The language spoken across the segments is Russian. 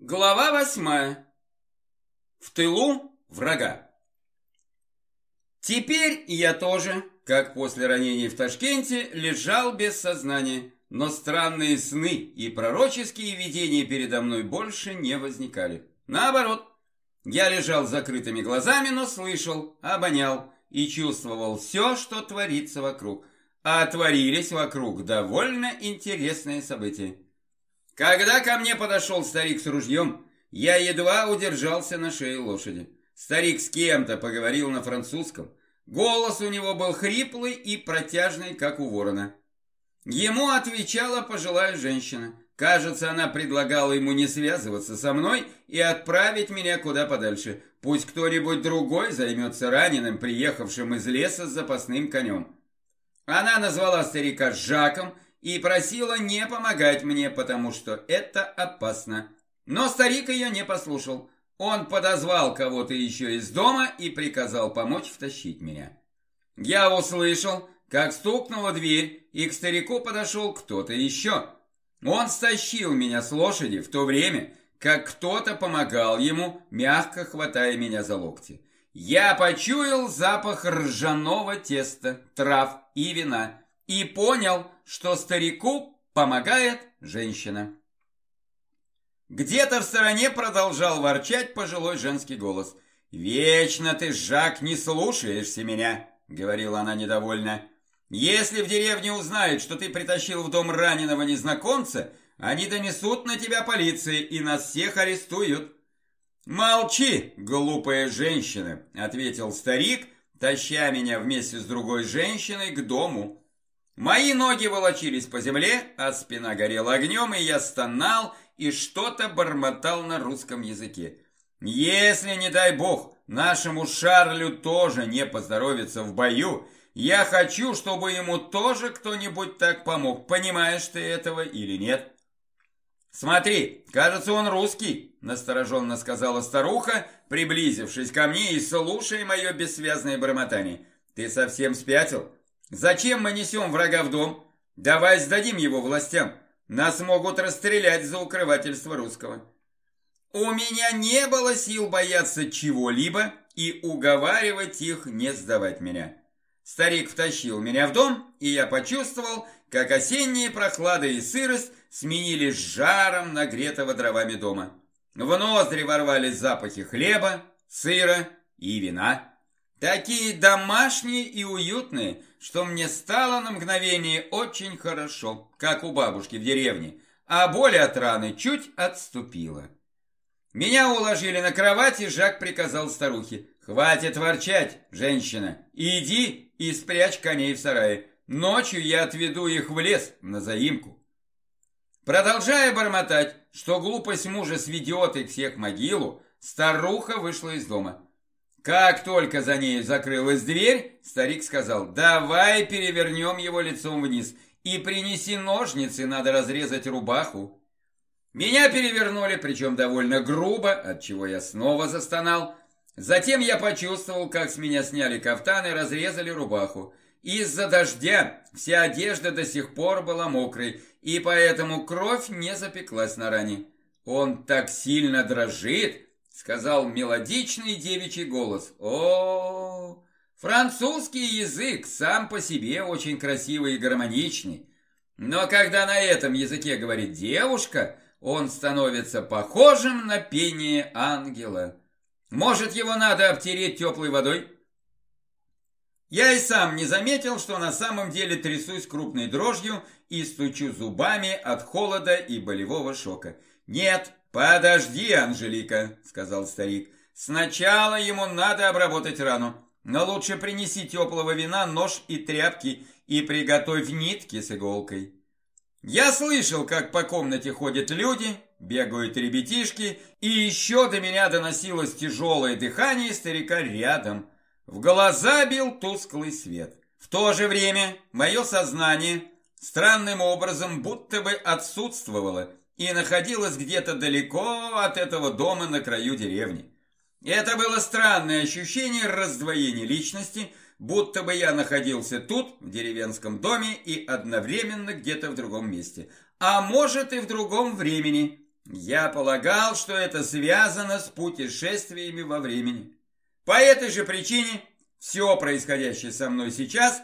Глава восьмая. В тылу врага. Теперь я тоже, как после ранения в Ташкенте, лежал без сознания, но странные сны и пророческие видения передо мной больше не возникали. Наоборот, я лежал с закрытыми глазами, но слышал, обонял и чувствовал все, что творится вокруг. А творились вокруг довольно интересные события. Когда ко мне подошел старик с ружьем, я едва удержался на шее лошади. Старик с кем-то поговорил на французском. Голос у него был хриплый и протяжный, как у ворона. Ему отвечала пожилая женщина. Кажется, она предлагала ему не связываться со мной и отправить меня куда подальше. Пусть кто-нибудь другой займется раненым, приехавшим из леса с запасным конем. Она назвала старика Жаком и просила не помогать мне, потому что это опасно. Но старик ее не послушал. Он подозвал кого-то еще из дома и приказал помочь втащить меня. Я услышал, как стукнула дверь, и к старику подошел кто-то еще. Он стащил меня с лошади в то время, как кто-то помогал ему, мягко хватая меня за локти. Я почуял запах ржаного теста, трав и вина и понял, что старику помогает женщина. Где-то в стороне продолжал ворчать пожилой женский голос. «Вечно ты, Жак, не слушаешься меня», — говорила она недовольно. «Если в деревне узнают, что ты притащил в дом раненого незнакомца, они донесут на тебя полиции и нас всех арестуют». «Молчи, глупая женщина», — ответил старик, таща меня вместе с другой женщиной к дому. Мои ноги волочились по земле, а спина горела огнем, и я стонал и что-то бормотал на русском языке. Если, не дай бог, нашему Шарлю тоже не поздоровится в бою, я хочу, чтобы ему тоже кто-нибудь так помог. Понимаешь ты этого или нет? Смотри, кажется, он русский, настороженно сказала старуха, приблизившись ко мне и слушая мое бессвязное бормотание. Ты совсем спятил? Зачем мы несем врага в дом? Давай сдадим его властям. Нас могут расстрелять за укрывательство русского. У меня не было сил бояться чего-либо и уговаривать их не сдавать меня. Старик втащил меня в дом, и я почувствовал, как осенние прохлада и сырость сменились жаром нагретого дровами дома. В ноздри ворвались запахи хлеба, сыра и вина. Такие домашние и уютные, что мне стало на мгновение очень хорошо, как у бабушки в деревне, а боль от раны чуть отступила. Меня уложили на кровать, и Жак приказал старухе, «Хватит ворчать, женщина, иди и спрячь коней в сарае. Ночью я отведу их в лес на заимку». Продолжая бормотать, что глупость мужа сведет их всех в могилу, старуха вышла из дома. Как только за ней закрылась дверь, старик сказал, давай перевернем его лицом вниз и принеси ножницы, надо разрезать рубаху. Меня перевернули, причем довольно грубо, от чего я снова застонал. Затем я почувствовал, как с меня сняли кафтан и разрезали рубаху. Из-за дождя вся одежда до сих пор была мокрой, и поэтому кровь не запеклась на ране. Он так сильно дрожит, сказал мелодичный девичий голос. О, французский язык сам по себе очень красивый и гармоничный. Но когда на этом языке говорит девушка, он становится похожим на пение ангела. Может, его надо обтереть теплой водой? Я и сам не заметил, что на самом деле трясусь крупной дрожью и стучу зубами от холода и болевого шока. Нет, «Подожди, Анжелика», — сказал старик. «Сначала ему надо обработать рану, но лучше принеси теплого вина, нож и тряпки и приготовь нитки с иголкой». Я слышал, как по комнате ходят люди, бегают ребятишки, и еще до меня доносилось тяжелое дыхание старика рядом. В глаза бил тусклый свет. В то же время мое сознание странным образом будто бы отсутствовало, и находилась где-то далеко от этого дома на краю деревни. Это было странное ощущение раздвоения личности, будто бы я находился тут, в деревенском доме, и одновременно где-то в другом месте. А может и в другом времени. Я полагал, что это связано с путешествиями во времени. По этой же причине все происходящее со мной сейчас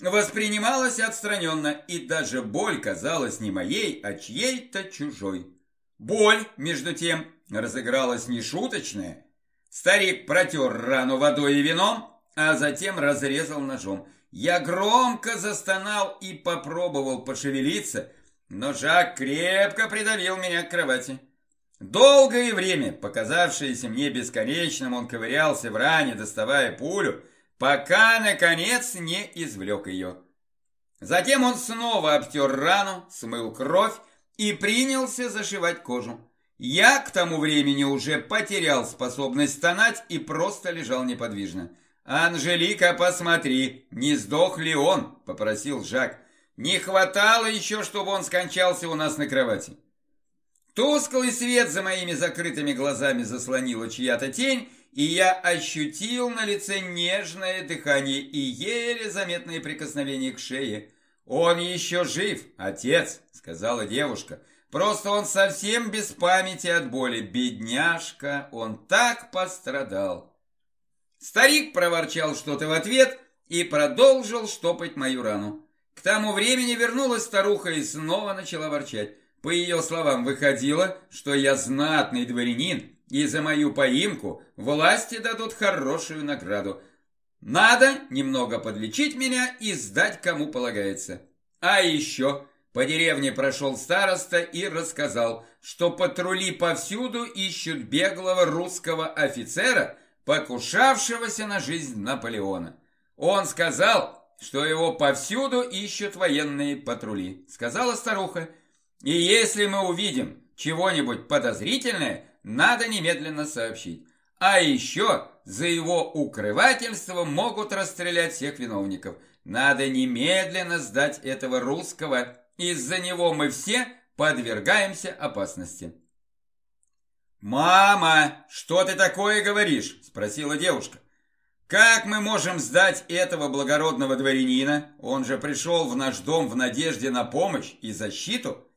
воспринималось отстраненно, и даже боль казалась не моей, а чьей-то чужой. Боль, между тем, разыгралась нешуточная. Старик протер рану водой и вином, а затем разрезал ножом. Я громко застонал и попробовал пошевелиться, но Жак крепко придавил меня к кровати. Долгое время, показавшееся мне бесконечным, он ковырялся в ране, доставая пулю, пока, наконец, не извлек ее. Затем он снова обтер рану, смыл кровь и принялся зашивать кожу. Я к тому времени уже потерял способность стонать и просто лежал неподвижно. «Анжелика, посмотри, не сдох ли он?» – попросил Жак. «Не хватало еще, чтобы он скончался у нас на кровати». Тусклый свет за моими закрытыми глазами заслонила чья-то тень, и я ощутил на лице нежное дыхание и еле заметные прикосновения к шее. «Он еще жив, отец», — сказала девушка. «Просто он совсем без памяти от боли. Бедняжка, он так пострадал». Старик проворчал что-то в ответ и продолжил штопать мою рану. К тому времени вернулась старуха и снова начала ворчать. По ее словам, выходило, что я знатный дворянин, и за мою поимку власти дадут хорошую награду. Надо немного подлечить меня и сдать кому полагается. А еще по деревне прошел староста и рассказал, что патрули повсюду ищут беглого русского офицера, покушавшегося на жизнь Наполеона. Он сказал, что его повсюду ищут военные патрули, сказала старуха. И если мы увидим чего-нибудь подозрительное, надо немедленно сообщить. А еще за его укрывательство могут расстрелять всех виновников. Надо немедленно сдать этого русского. Из-за него мы все подвергаемся опасности. «Мама, что ты такое говоришь?» – спросила девушка. «Как мы можем сдать этого благородного дворянина? Он же пришел в наш дом в надежде на помощь и защиту».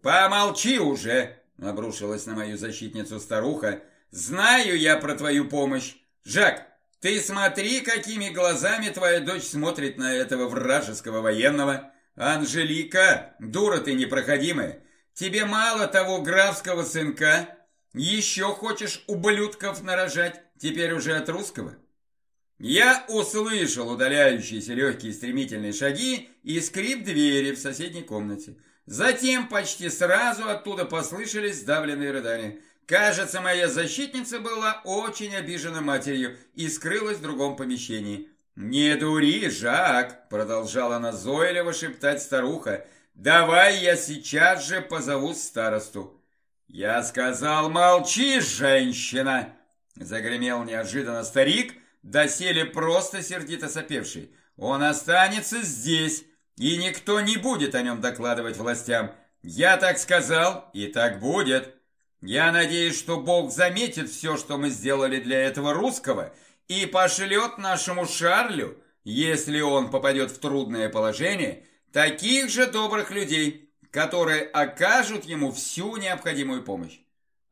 «Помолчи уже!» – обрушилась на мою защитницу старуха. «Знаю я про твою помощь. Жак, ты смотри, какими глазами твоя дочь смотрит на этого вражеского военного. Анжелика, дура ты непроходимая. Тебе мало того графского сынка, еще хочешь ублюдков нарожать, теперь уже от русского? Я услышал удаляющиеся легкие стремительные шаги и скрип двери в соседней комнате. Затем почти сразу оттуда послышались сдавленные рыдания. Кажется, моя защитница была очень обижена матерью и скрылась в другом помещении. «Не дури, Жак!» – продолжала назойливо шептать старуха. «Давай я сейчас же позову старосту». «Я сказал, молчи, женщина!» Загремел неожиданно старик, доселе просто сердито сопевший. «Он останется здесь, и никто не будет о нем докладывать властям. Я так сказал, и так будет. Я надеюсь, что Бог заметит все, что мы сделали для этого русского, и пошлет нашему Шарлю, если он попадет в трудное положение, таких же добрых людей, которые окажут ему всю необходимую помощь.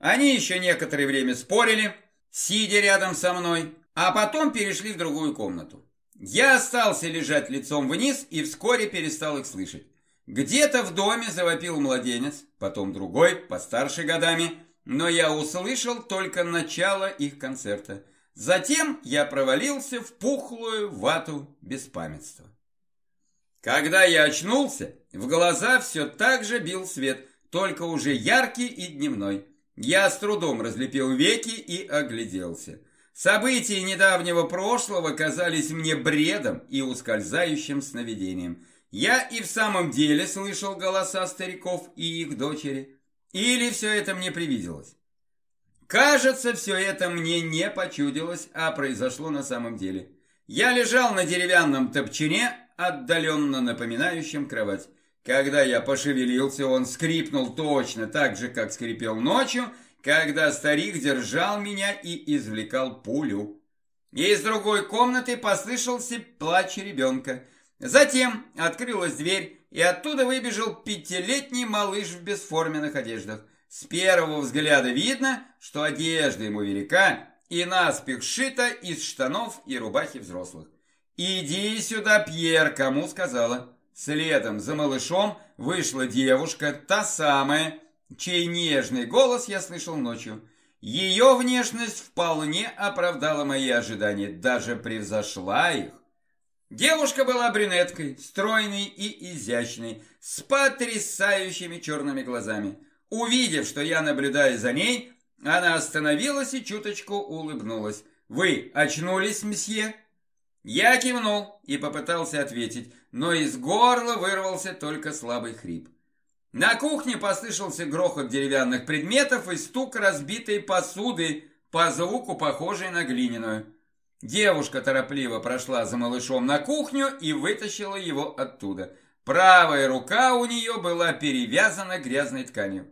Они еще некоторое время спорили, сидя рядом со мной, а потом перешли в другую комнату. Я остался лежать лицом вниз и вскоре перестал их слышать. Где-то в доме завопил младенец, потом другой, постарше годами, но я услышал только начало их концерта. Затем я провалился в пухлую вату беспамятства. Когда я очнулся, в глаза все так же бил свет, только уже яркий и дневной. Я с трудом разлепил веки и огляделся. События недавнего прошлого казались мне бредом и ускользающим сновидением. Я и в самом деле слышал голоса стариков и их дочери. Или все это мне привиделось? Кажется, все это мне не почудилось, а произошло на самом деле. Я лежал на деревянном топчине, отдаленно напоминающем кровать. Когда я пошевелился, он скрипнул точно так же, как скрипел ночью, когда старик держал меня и извлекал пулю. Из другой комнаты послышался плач ребенка. Затем открылась дверь, и оттуда выбежал пятилетний малыш в бесформенных одеждах. С первого взгляда видно, что одежда ему велика и наспех сшита из штанов и рубахи взрослых. «Иди сюда, Пьер!» – кому сказала. Следом за малышом вышла девушка, та самая, чей нежный голос я слышал ночью. Ее внешность вполне оправдала мои ожидания, даже превзошла их. Девушка была брюнеткой, стройной и изящной, с потрясающими черными глазами. Увидев, что я наблюдаю за ней, она остановилась и чуточку улыбнулась. «Вы очнулись, месье?» Я кивнул и попытался ответить, но из горла вырвался только слабый хрип. На кухне послышался грохот деревянных предметов и стук разбитой посуды, по звуку похожей на глиняную. Девушка торопливо прошла за малышом на кухню и вытащила его оттуда. Правая рука у нее была перевязана грязной тканью.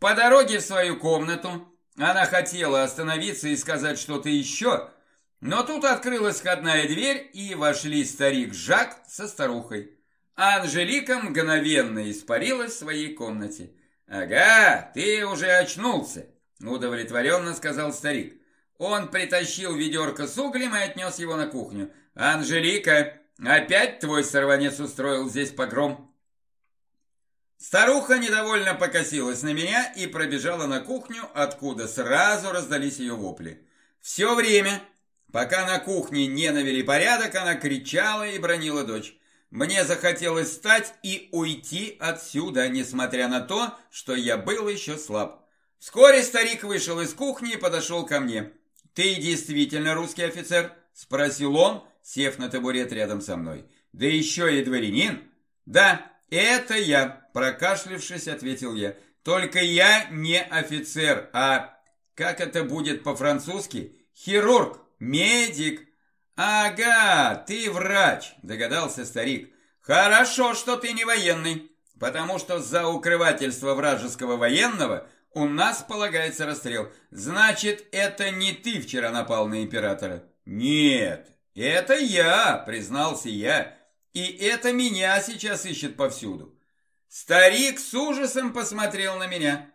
По дороге в свою комнату она хотела остановиться и сказать что-то еще, но тут открылась входная дверь, и вошли старик Жак со старухой. А Анжелика мгновенно испарилась в своей комнате. «Ага, ты уже очнулся», – удовлетворенно сказал старик. Он притащил ведерко с углем и отнес его на кухню. «Анжелика, опять твой сорванец устроил здесь погром?» Старуха недовольно покосилась на меня и пробежала на кухню, откуда сразу раздались ее вопли. Все время Пока на кухне не навели порядок, она кричала и бронила дочь. Мне захотелось встать и уйти отсюда, несмотря на то, что я был еще слаб. Вскоре старик вышел из кухни и подошел ко мне. «Ты действительно русский офицер?» – спросил он, сев на табурет рядом со мной. «Да еще и дворянин?» «Да, это я», – прокашлившись, ответил я. «Только я не офицер, а, как это будет по-французски, хирург». «Медик!» «Ага, ты врач!» – догадался старик. «Хорошо, что ты не военный, потому что за укрывательство вражеского военного у нас полагается расстрел. Значит, это не ты вчера напал на императора?» «Нет, это я!» – признался я. «И это меня сейчас ищет повсюду». Старик с ужасом посмотрел на меня.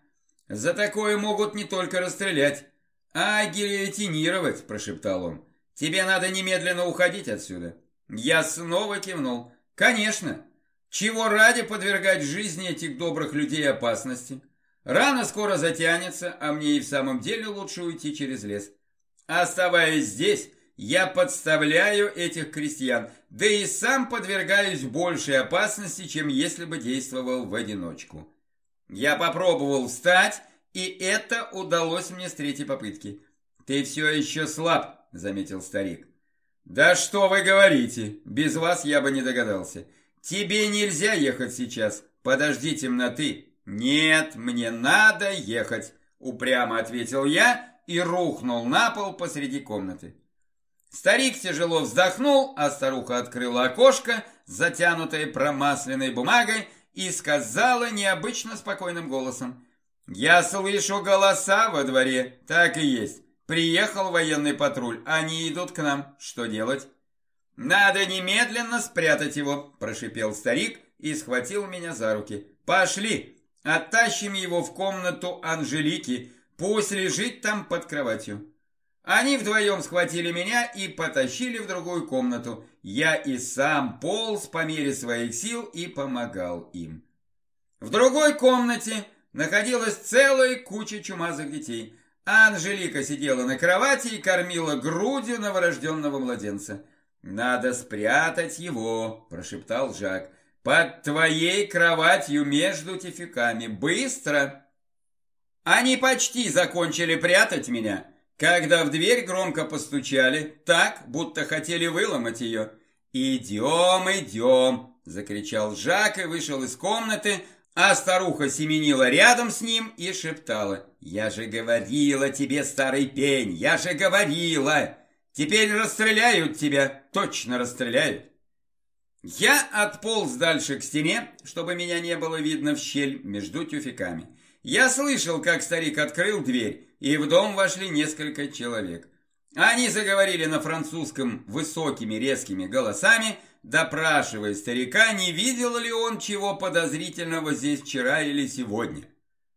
«За такое могут не только расстрелять, «А гильотинировать», – прошептал он. «Тебе надо немедленно уходить отсюда». Я снова кивнул. «Конечно. Чего ради подвергать жизни этих добрых людей опасности? Рана скоро затянется, а мне и в самом деле лучше уйти через лес. Оставаясь здесь, я подставляю этих крестьян, да и сам подвергаюсь большей опасности, чем если бы действовал в одиночку». Я попробовал встать и это удалось мне с третьей попытки. «Ты все еще слаб», — заметил старик. «Да что вы говорите? Без вас я бы не догадался. Тебе нельзя ехать сейчас. Подожди темноты». «Нет, мне надо ехать», — упрямо ответил я и рухнул на пол посреди комнаты. Старик тяжело вздохнул, а старуха открыла окошко, затянутое промасленной бумагой, и сказала необычно спокойным голосом. «Я слышу голоса во дворе, так и есть. Приехал военный патруль, они идут к нам. Что делать?» «Надо немедленно спрятать его», – прошипел старик и схватил меня за руки. «Пошли, оттащим его в комнату Анжелики, пусть лежит там под кроватью». Они вдвоем схватили меня и потащили в другую комнату. Я и сам полз по мере своих сил и помогал им. В другой комнате находилась целая куча чумазых детей. Анжелика сидела на кровати и кормила грудью новорожденного младенца. «Надо спрятать его», – прошептал Жак. «Под твоей кроватью между тификами. Быстро!» Они почти закончили прятать меня, когда в дверь громко постучали, так, будто хотели выломать ее. «Идем, идем!» – закричал Жак и вышел из комнаты, а старуха семенила рядом с ним и шептала. «Я же говорила тебе, старый пень, я же говорила! Теперь расстреляют тебя, точно расстреляют!» Я отполз дальше к стене, чтобы меня не было видно в щель между тюфяками. Я слышал, как старик открыл дверь, и в дом вошли несколько человек. Они заговорили на французском высокими резкими голосами, допрашивая старика, не видел ли он чего подозрительного здесь вчера или сегодня.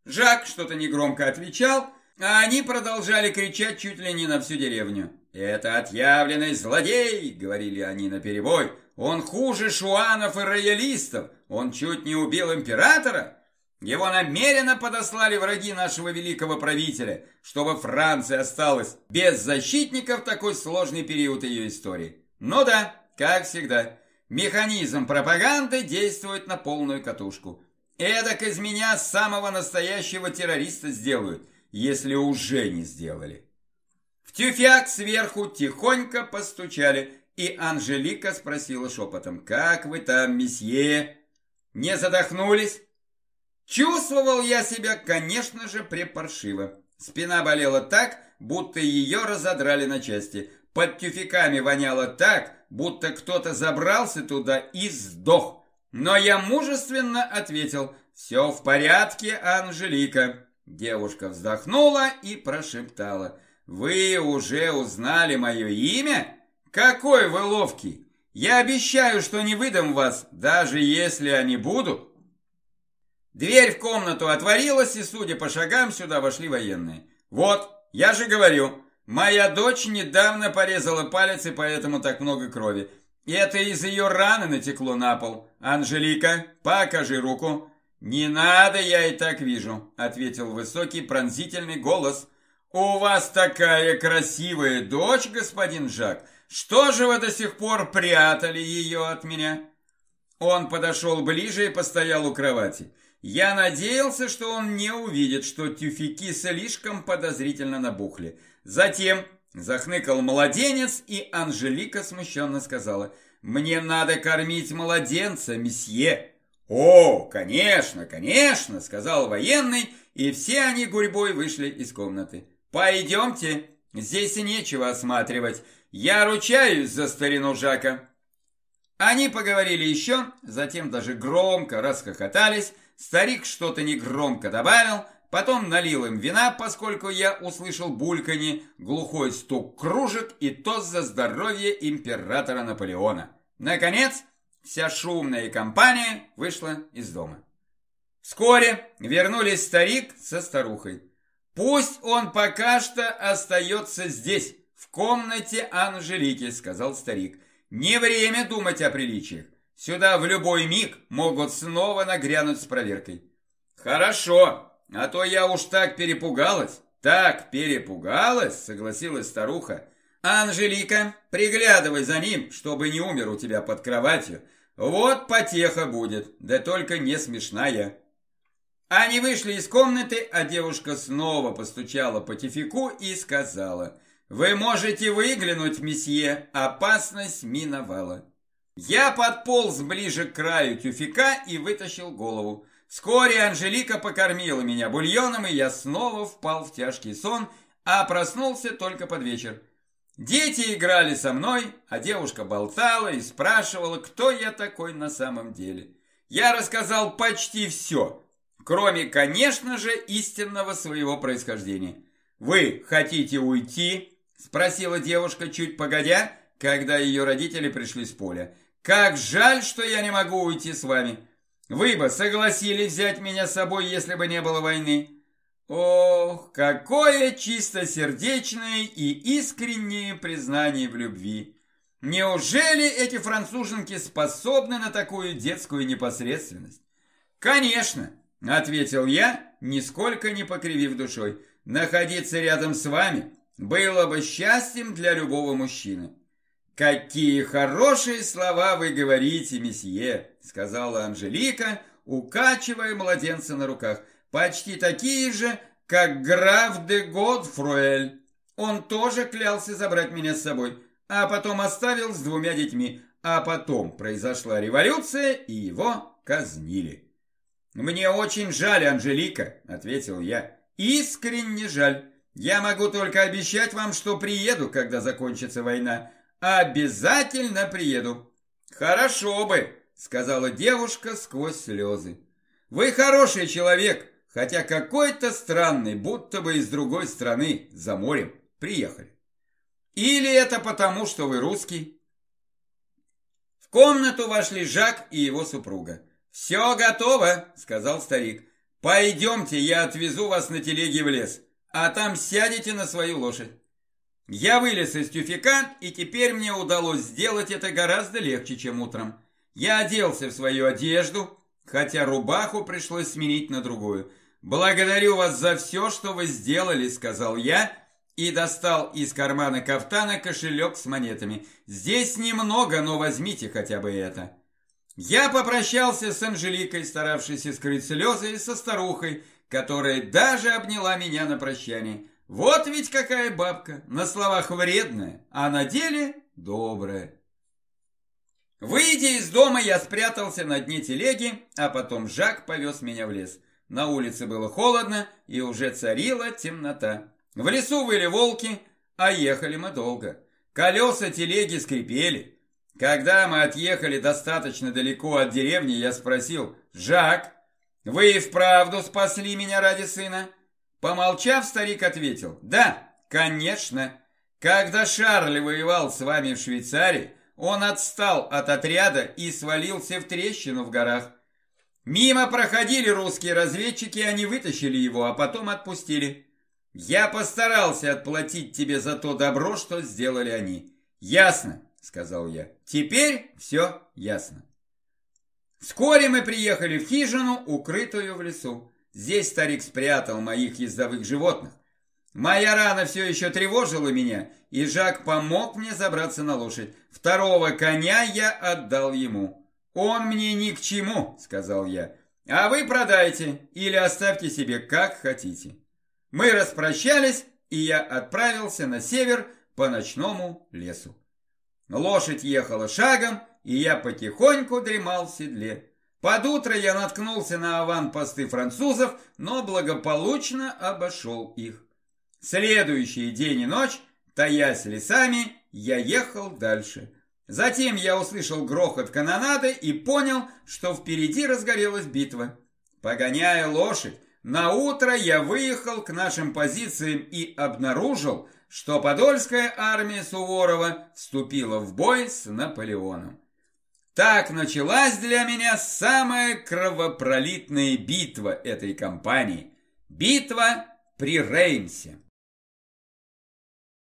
Жак что-то негромко отвечал, а они продолжали кричать чуть ли не на всю деревню. «Это отъявленный злодей!» — говорили они наперебой. «Он хуже шуанов и роялистов! Он чуть не убил императора!» Его намеренно подослали враги нашего великого правителя, чтобы Франция осталась без защитников в такой сложный период ее истории. Ну да, как всегда, механизм пропаганды действует на полную катушку. Эдак из меня самого настоящего террориста сделают, если уже не сделали. В тюфяк сверху тихонько постучали, и Анжелика спросила шепотом, «Как вы там, месье? Не задохнулись?» Чувствовал я себя, конечно же, препаршиво. Спина болела так, будто ее разодрали на части. Под тюфяками воняло так, будто кто-то забрался туда и сдох. Но я мужественно ответил «Все в порядке, Анжелика». Девушка вздохнула и прошептала «Вы уже узнали мое имя? Какой вы ловкий! Я обещаю, что не выдам вас, даже если они будут». Дверь в комнату отворилась, и, судя по шагам, сюда вошли военные. «Вот, я же говорю, моя дочь недавно порезала палец, и поэтому так много крови. Это из ее раны натекло на пол. Анжелика, покажи руку». «Не надо, я и так вижу», — ответил высокий пронзительный голос. «У вас такая красивая дочь, господин Жак. Что же вы до сих пор прятали ее от меня?» Он подошел ближе и постоял у кровати. Я надеялся, что он не увидит, что тюфяки слишком подозрительно набухли. Затем захныкал младенец, и Анжелика смущенно сказала, «Мне надо кормить младенца, месье». «О, конечно, конечно», — сказал военный, и все они гурьбой вышли из комнаты. «Пойдемте, здесь нечего осматривать. Я ручаюсь за старину Жака». Они поговорили еще, затем даже громко расхохотались, Старик что-то негромко добавил, потом налил им вина, поскольку я услышал бульканье, глухой стук кружек и тост за здоровье императора Наполеона. Наконец, вся шумная компания вышла из дома. Вскоре вернулись старик со старухой. «Пусть он пока что остается здесь, в комнате Анжелики», — сказал старик. «Не время думать о приличиях. Сюда в любой миг могут снова нагрянуть с проверкой. Хорошо, а то я уж так перепугалась. Так перепугалась, согласилась старуха. Анжелика, приглядывай за ним, чтобы не умер у тебя под кроватью. Вот потеха будет, да только не смешная. Они вышли из комнаты, а девушка снова постучала по тифику и сказала, «Вы можете выглянуть, месье, опасность миновала». Я подполз ближе к краю тюфика и вытащил голову. Вскоре Анжелика покормила меня бульоном, и я снова впал в тяжкий сон, а проснулся только под вечер. Дети играли со мной, а девушка болтала и спрашивала, кто я такой на самом деле. Я рассказал почти все, кроме, конечно же, истинного своего происхождения. «Вы хотите уйти?» – спросила девушка чуть погодя, когда ее родители пришли с поля. Как жаль, что я не могу уйти с вами. Вы бы согласились взять меня с собой, если бы не было войны. Ох, какое чистосердечное и искреннее признание в любви. Неужели эти француженки способны на такую детскую непосредственность? Конечно, ответил я, нисколько не покривив душой. Находиться рядом с вами было бы счастьем для любого мужчины. «Какие хорошие слова вы говорите, месье!» сказала Анжелика, укачивая младенца на руках. «Почти такие же, как граф де Годфруэль. Он тоже клялся забрать меня с собой, а потом оставил с двумя детьми, а потом произошла революция, и его казнили». «Мне очень жаль, Анжелика», — ответил я. «Искренне жаль. Я могу только обещать вам, что приеду, когда закончится война». Обязательно приеду. Хорошо бы, сказала девушка сквозь слезы. Вы хороший человек, хотя какой-то странный, будто бы из другой страны, за морем, приехали. Или это потому, что вы русский? В комнату вошли Жак и его супруга. «Все готово», — сказал старик. Пойдемте, я отвезу вас на телеге в лес, а там сядете на свою лошадь. Я вылез из тюфяка, и теперь мне удалось сделать это гораздо легче, чем утром. Я оделся в свою одежду, хотя рубаху пришлось сменить на другую. «Благодарю вас за все, что вы сделали», — сказал я, и достал из кармана кафтана кошелек с монетами. «Здесь немного, но возьмите хотя бы это». Я попрощался с Анжеликой, старавшейся скрыть слезы, и со старухой, которая даже обняла меня на прощание. Вот ведь какая бабка, на словах вредная, а на деле добрая. Выйдя из дома, я спрятался на дне телеги, а потом Жак повез меня в лес. На улице было холодно, и уже царила темнота. В лесу выли волки, а ехали мы долго. Колеса телеги скрипели. Когда мы отъехали достаточно далеко от деревни, я спросил, «Жак, вы и вправду спасли меня ради сына?» Помолчав, старик ответил, «Да, конечно. Когда Шарль воевал с вами в Швейцарии, он отстал от отряда и свалился в трещину в горах. Мимо проходили русские разведчики, они вытащили его, а потом отпустили. Я постарался отплатить тебе за то добро, что сделали они. Ясно сказал я. Теперь все ясно. Вскоре мы приехали в хижину, укрытую в лесу. Здесь старик спрятал моих ездовых животных. Моя рана все еще тревожила меня, и Жак помог мне забраться на лошадь. Второго коня я отдал ему. «Он мне ни к чему», — сказал я. «А вы продайте или оставьте себе как хотите». Мы распрощались, и я отправился на север по ночному лесу. Лошадь ехала шагом, и я потихоньку дремал в седле. Под утро я наткнулся на аванпосты французов, но благополучно обошел их. Следующий день и ночь, таясь лесами, я ехал дальше. Затем я услышал грохот канонады и понял, что впереди разгорелась битва. Погоняя лошадь, на утро я выехал к нашим позициям и обнаружил, что Подольская армия Суворова вступила в бой с Наполеоном. Так началась для меня самая кровопролитная битва этой кампании – битва при Реймсе.